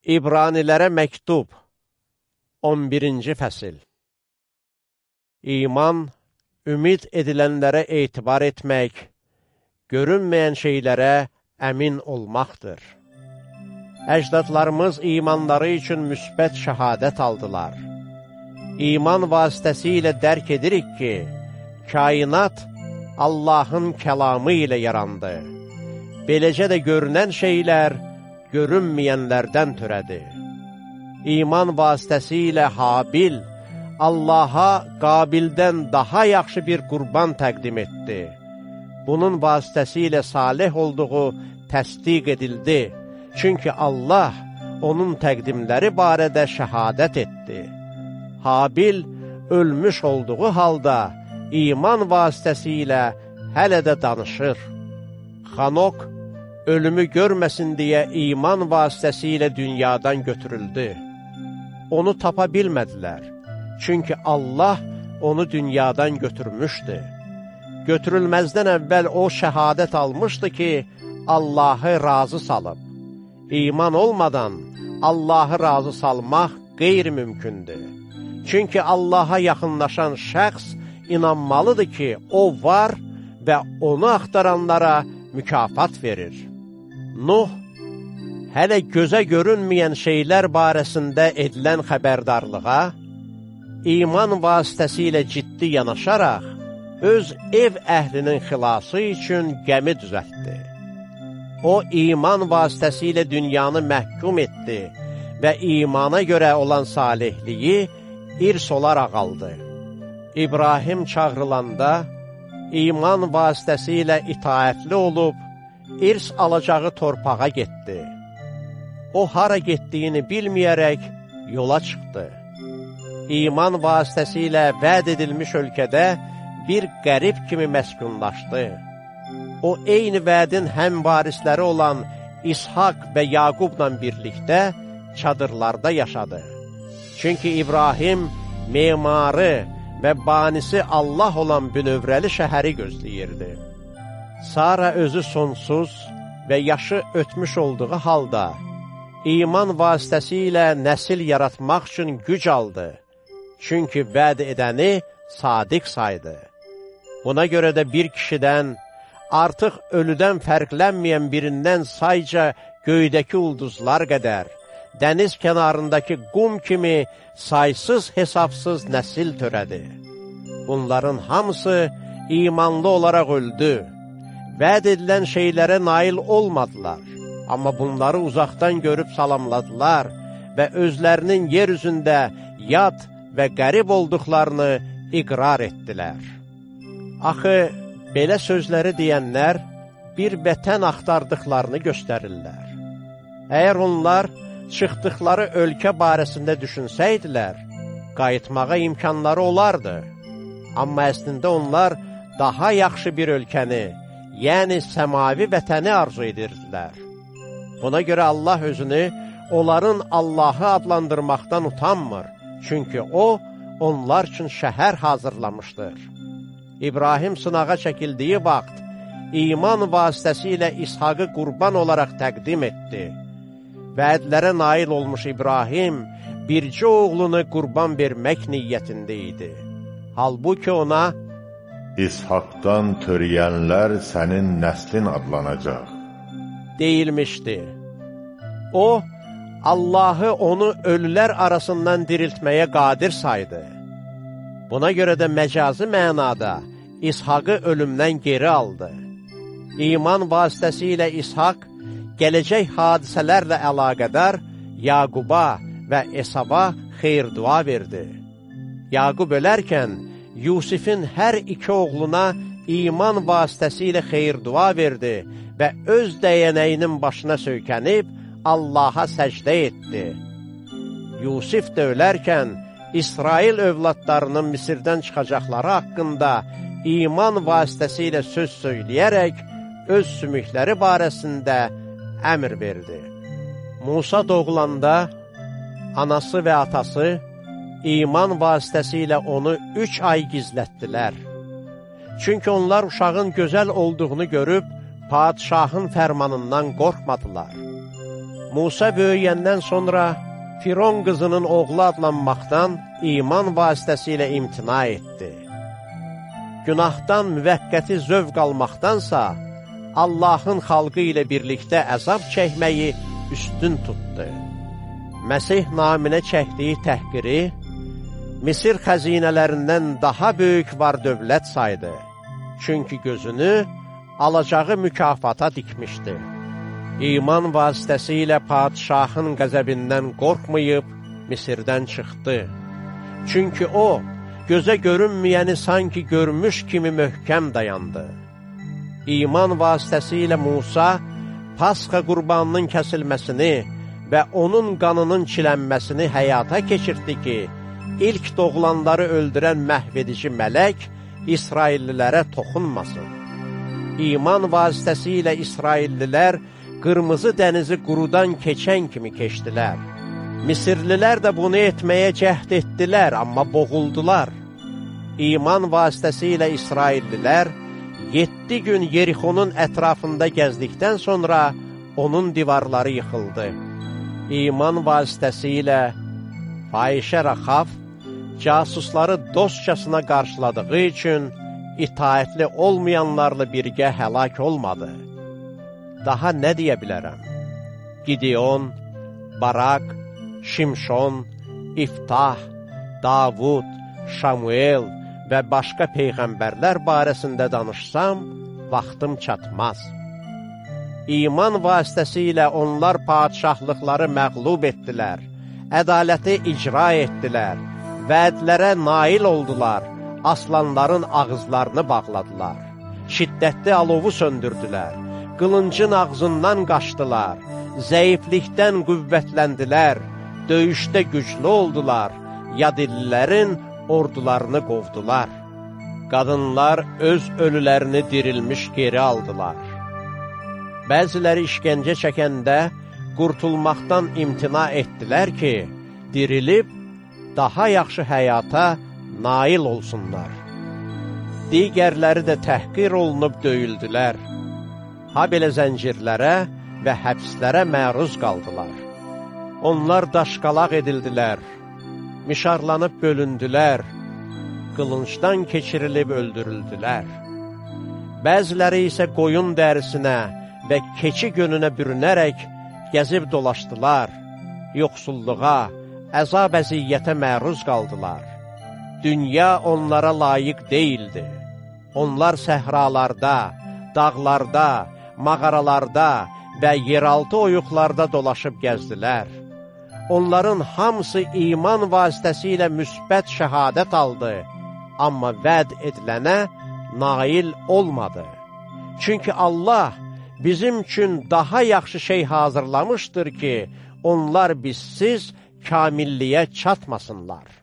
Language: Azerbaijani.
İbranilərə məktub 11-ci fəsil İman, ümid edilənlərə etibar etmək, görünməyən şeylərə əmin olmaqdır. Əcdadlarımız imanları üçün müsbət şəhadət aldılar. İman vasitəsilə dərk edirik ki, kainat Allahın kəlamı ilə yarandı. Beləcə də görünən şeylər, görünməyənlərdən törədi. İman vasitəsilə Habil, Allaha Qabildən daha yaxşı bir qurban təqdim etdi. Bunun vasitəsilə salih olduğu təsdiq edildi. Çünki Allah onun təqdimləri barədə şəhadət etdi. Habil ölmüş olduğu halda iman vasitəsilə hələ də danışır. Xanok ölümü görməsin deyə iman vasitəsilə dünyadan götürüldü. Onu tapa bilmədilər, çünki Allah onu dünyadan götürmüşdü. Götürülməzdən əvvəl o şəhadət almışdı ki, Allahı razı salıb. İman olmadan Allahı razı salmaq qeyri-mümkündür. Çünki Allaha yaxınlaşan şəxs inanmalıdır ki, O var və onu axtaranlara mükafat verir. Nuh, hələ gözə görünməyən şeylər barəsində edilən xəbərdarlığa, iman vasitəsilə ciddi yanaşaraq, öz ev əhlinin xilası üçün gəmi düzəltdi. O, iman vasitəsilə dünyanı məhkum etdi və imana görə olan salihliyi irs olaraq aldı. İbrahim çağrılanda, iman vasitəsilə itaətli olub, irs alacağı torpağa getdi. O, hara getdiyini bilməyərək yola çıxdı. İman vasitəsilə vəd edilmiş ölkədə bir qərib kimi məskunlaşdı. O, eyni vədin həm varisləri olan İshak və Yaqubla birlikdə çadırlarda yaşadı. Çünki İbrahim memarı və banisi Allah olan bünövrəli şəhəri gözləyirdi. Sara özü sonsuz və yaşı ötmüş olduğu halda, iman vasitəsilə nəsil yaratmaq üçün güc aldı. Çünki vəd edəni sadiq saydı. Buna görə də bir kişidən, artıq ölüdən fərqlənməyən birindən sayca göydəki ulduzlar qədər, dəniz kənarındakı qum kimi saysız hesabsız nəsil törədi. Bunların hamısı imanlı olaraq öldü vəd edilən şeylərə nail olmadılar. Amma bunları uzaqdan görüb salamladılar və özlərinin yer üzündə yad və qərib olduqlarını iqrar etdilər. Axı, belə sözləri deyənlər bir vətən axtardıqlarını göstərirlər. Əgər onlar çıxdıqları ölkə barəsində düşünsəydilər, qayıtmağa imkanları olardı. Amma əslində onlar daha yaxşı bir ölkəni, yəni səmavi vətəni arzu edirdilər. Buna görə Allah özünü onların Allahı adlandırmaqdan utanmır, çünki O, onlar üçün şəhər hazırlamışdır. İbrahim sınağa çəkildiyi vaxt, iman vasitəsilə İshaqı qurban olaraq təqdim etdi. Vədlərə nail olmuş İbrahim, bircə oğlunu qurban vermək niyyətində idi. Halbuki ona, İshakdan törəyənlər sənin nəslin adlanacaq. Deyilmişdi. O, Allahı onu ölülər arasından diriltməyə qadir saydı. Buna görə də məcazi mənada İshakı ölümdən geri aldı. İman vasitəsilə İshak gələcək hadisələrlə əlaqədar Yaquba və Esaba xeyr dua verdi. Yaqub ölərkən, Yusifin hər iki oğluna iman vasitəsilə xeyir-dua verdi və öz dəyənəyinin başına söykənib Allaha səcdə etdi. Yusif də ölərkən, İsrail övladlarının Misirdən çıxacaqları haqqında iman vasitəsilə söz söyləyərək öz sümükləri barəsində əmr verdi. Musa doğulanda anası və atası iman vasitəsilə onu üç ay gizlətdilər. Çünki onlar uşağın gözəl olduğunu görüb, padişahın fərmanından qorxmadılar. Musa böyüyəndən sonra Firon qızının oğlu adlanmaqdan iman vasitəsilə imtina etdi. Günahdan müvəqqəti zövq almaqdansa, Allahın xalqı ilə birlikdə əzab çəkməyi üstün tutdu. Məsih naminə çəkdiyi təhqiri, Misir xəzinələrindən daha böyük var dövlət saydı. Çünki gözünü alacağı mükafata dikmişdi. İman vasitəsilə padişahın qəzəbindən qorxmayıb Misirdən çıxdı. Çünki o, gözə görünməyəni sanki görmüş kimi möhkəm dayandı. İman vasitəsilə Musa, Pasxa qurbanının kəsilməsini və onun qanının çilənməsini həyata keçirtdi ki, ilk doğulanları öldürən məhvedici mələk İsraillilərə toxunmasın. İman vasitəsilə İsraillilər qırmızı dənizi qurudan keçən kimi keçdilər. Misirlilər də bunu etməyə cəhd etdilər, amma boğuldular. İman vasitəsilə İsraillilər yeddi gün Yerixonun ətrafında gəzdikdən sonra onun divarları yıxıldı. İman vasitəsilə Fahişə Raxaf casusları dostcasına qarşıladığı üçün itaətli olmayanlarla birgə həlak olmadı. Daha nə deyə bilərəm? Gideon, Barak, Şimşon, İftah, Davud, Şamuel və başqa peyğəmbərlər barəsində danışsam, vaxtım çatmaz. İman vasitəsilə onlar padişahlıqları məqlub etdilər, ədaləti icra etdilər, vədlərə nail oldular, aslanların ağızlarını bağladılar, şiddətli alovu söndürdülər, qılıncın ağzından qaçdılar, zəiflikdən qüvvətləndilər, döyüşdə güclü oldular, yadillilərin ordularını qovdular. Qadınlar öz ölülərini dirilmiş geri aldılar. Bəziləri işgəncə çəkəndə qurtulmaqdan imtina etdilər ki, dirilib daha yaxşı həyata nail olsunlar. Digərləri də təhqir olunub döyüldülər. Ha belə zəncirlərə və həbslərə məruz qaldılar. Onlar daşqalaq edildilər, mişarlanıb bölündülər, qılıncdan keçirilib öldürüldülər. Bəziləri isə qoyun dərisinə və keçi gönünə bürünərək gəzib dolaşdılar, yoxsulluğa, əzab əziyyətə məruz qaldılar. Dünya onlara layiq deyildi. Onlar səhralarda, dağlarda, mağaralarda və yeraltı oyuqlarda dolaşıb gəzdilər. Onların hamısı iman vasitəsilə müsbət şəhadət aldı, amma vəd edilənə nail olmadı. Çünki Allah bizim üçün daha yaxşı şey hazırlamışdır ki, onlar bizsiz kamilliyə çatmasınlar.